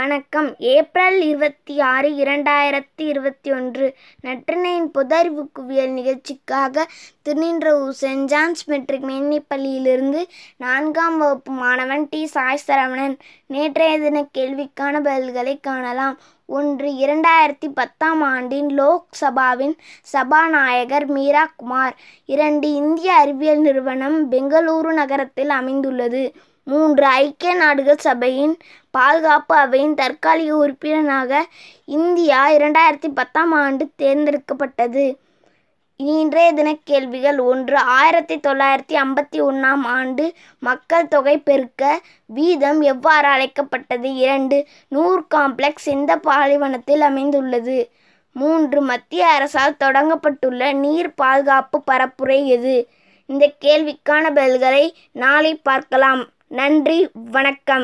வணக்கம். ஏப்ரல் இருபத்தி ஆறு இரண்டாயிரத்தி இருபத்தி ஒன்று நற்றினையின் பொதறிவு குவியல் நிகழ்ச்சிக்காக திருநின்றவூர் சென்ட் ஜான்ஸ் மெட்ரிக் மேல்நிலைப்பள்ளியிலிருந்து நான்காம் வகுப்பு மாணவன் டி. சாய் சரவணன் நேற்றைய தின கேள்விக்கான பதில்களை காணலாம். ஒன்று இரண்டாயிரத்தி பத்தாம் ஆண்டின் லோக்சபாவின் சபாநாயகர் மீரா குமார். இரண்டு இந்திய அறிவியல் நிறுவனம் பெங்களூரு நகரத்தில் அமைந்துள்ளது. மூன்று ஐக்கிய நாடுகள் சபையின் பாதுகாப்பு அவையின் தற்காலிக உறுப்பினராக இந்தியா இரண்டாயிரத்தி பத்தாம் ஆண்டு தேர்ந்தெடுக்கப்பட்டது. இன்றைய தின கேள்விகள் ஒன்று. ஆயிரத்தி தொள்ளாயிரத்தி ஐம்பத்தி ஒன்றாம் ஆண்டு மக்கள் தொகை பெருக்க வீதம் எவ்வாறு அழைக்கப்பட்டது? இரண்டு. நூர் காம்ப்ளெக்ஸ் எந்த பாலைவனத்தில் அமைந்துள்ளது? மூன்று. மத்திய அரசால் தொடங்கப்பட்டுள்ள நீர் பாதுகாப்பு பரப்புரை எது? இந்த கேள்விக்கான பதில்களை நாளை பார்க்கலாம். நன்றி வணக்கம்.